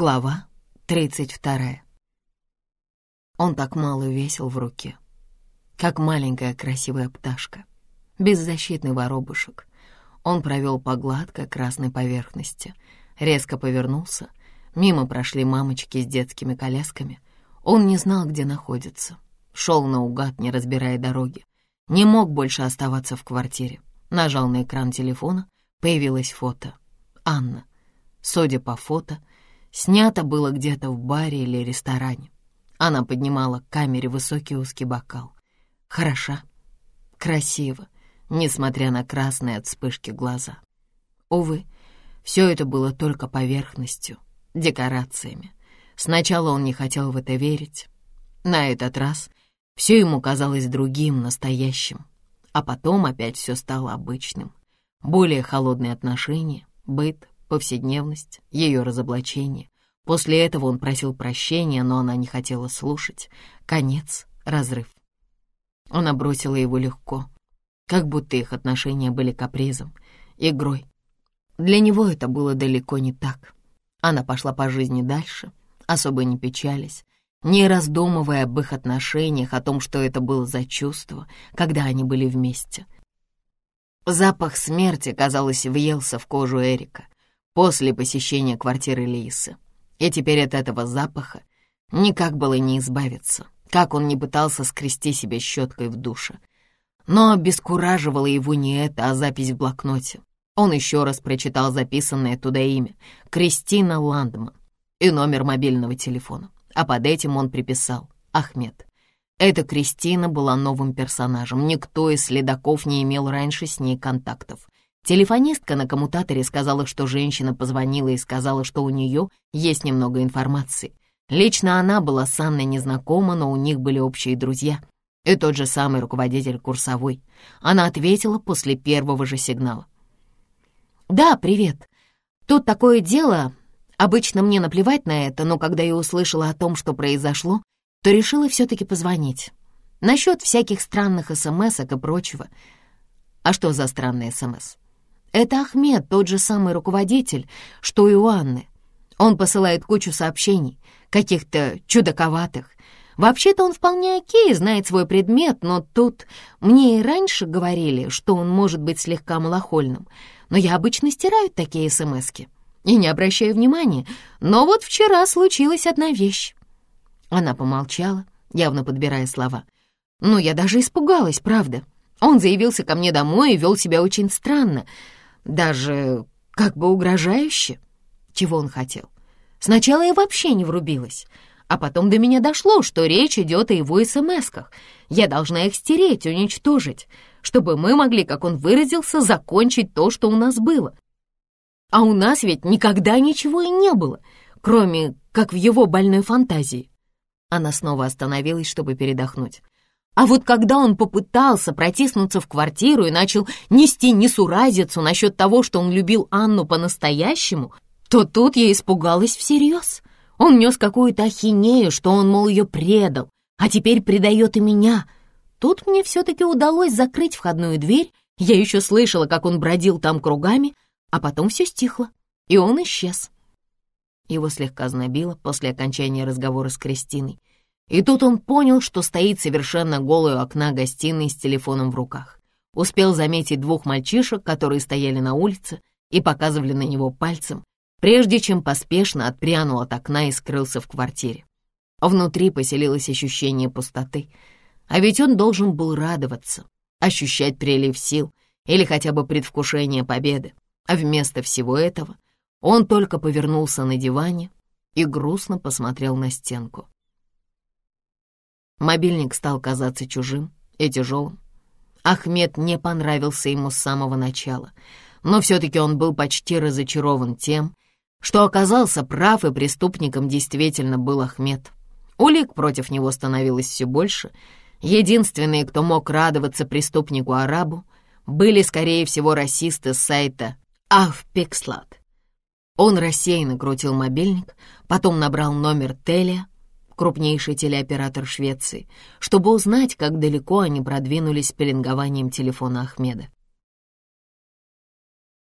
Глава тридцать вторая. Он так мало весил в руке, как маленькая красивая пташка, беззащитный воробушек. Он провел по гладкой красной поверхности, резко повернулся. Мимо прошли мамочки с детскими колясками. Он не знал, где находится. Шел наугад, не разбирая дороги. Не мог больше оставаться в квартире. Нажал на экран телефона, появилось фото. Анна. Судя по фото, Снято было где-то в баре или ресторане. Она поднимала к камере высокий узкий бокал. Хороша, красиво, несмотря на красные от вспышки глаза. Увы, все это было только поверхностью, декорациями. Сначала он не хотел в это верить. На этот раз все ему казалось другим, настоящим. А потом опять все стало обычным. Более холодные отношения, быт, повседневность, ее разоблачение. После этого он просил прощения, но она не хотела слушать. Конец, разрыв. Она бросила его легко, как будто их отношения были капризом, игрой. Для него это было далеко не так. Она пошла по жизни дальше, особо не печались, не раздумывая об их отношениях, о том, что это было за чувство, когда они были вместе. Запах смерти, казалось, въелся в кожу Эрика после посещения квартиры Лисы. И теперь от этого запаха никак было не избавиться, как он не пытался скрести себя щеткой в душе. Но обескураживало его не это, а запись в блокноте. Он еще раз прочитал записанное туда имя — Кристина Ландман и номер мобильного телефона, а под этим он приписал Ахмед. Эта Кристина была новым персонажем, никто из следаков не имел раньше с ней контактов. Телефонистка на коммутаторе сказала, что женщина позвонила и сказала, что у нее есть немного информации. Лично она была с Анной незнакома, но у них были общие друзья. И тот же самый руководитель курсовой. Она ответила после первого же сигнала. «Да, привет. Тут такое дело. Обычно мне наплевать на это, но когда я услышала о том, что произошло, то решила все-таки позвонить. Насчет всяких странных смс и прочего. А что за странные смс? Это Ахмед, тот же самый руководитель, что и у Анны. Он посылает кучу сообщений, каких-то чудаковатых. Вообще-то он вполне окей, знает свой предмет, но тут мне и раньше говорили, что он может быть слегка малохольным. Но я обычно стираю такие смски и не обращаю внимания. Но вот вчера случилась одна вещь. Она помолчала, явно подбирая слова. Ну, я даже испугалась, правда. Он заявился ко мне домой и вел себя очень странно — даже как бы угрожающе. Чего он хотел? Сначала я вообще не врубилась, а потом до меня дошло, что речь идет о его смс-ках. Я должна их стереть, уничтожить, чтобы мы могли, как он выразился, закончить то, что у нас было. А у нас ведь никогда ничего и не было, кроме как в его больной фантазии. Она снова остановилась, чтобы передохнуть. А вот когда он попытался протиснуться в квартиру и начал нести несуразицу насчет того, что он любил Анну по-настоящему, то тут я испугалась всерьез. Он нес какую-то ахинею, что он, мол, ее предал, а теперь предает и меня. Тут мне все-таки удалось закрыть входную дверь, я еще слышала, как он бродил там кругами, а потом все стихло, и он исчез. Его слегка знобило после окончания разговора с Кристиной. И тут он понял, что стоит совершенно голый у окна гостиной с телефоном в руках. Успел заметить двух мальчишек, которые стояли на улице и показывали на него пальцем, прежде чем поспешно отпрянул от окна и скрылся в квартире. Внутри поселилось ощущение пустоты, а ведь он должен был радоваться, ощущать прилив сил или хотя бы предвкушение победы. А вместо всего этого он только повернулся на диване и грустно посмотрел на стенку. Мобильник стал казаться чужим и тяжелым. Ахмед не понравился ему с самого начала, но все-таки он был почти разочарован тем, что оказался прав, и преступником действительно был Ахмед. Улик против него становилось все больше. Единственные, кто мог радоваться преступнику-арабу, были, скорее всего, расисты с сайта «Афпикслат». Он рассеянно крутил мобильник, потом набрал номер Телия, крупнейший телеоператор Швеции, чтобы узнать, как далеко они продвинулись с пеленгованием телефона Ахмеда.